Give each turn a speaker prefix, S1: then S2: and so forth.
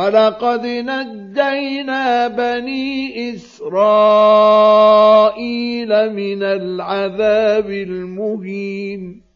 S1: ولقد نجينا بني إسرائيل من العذاب المهين.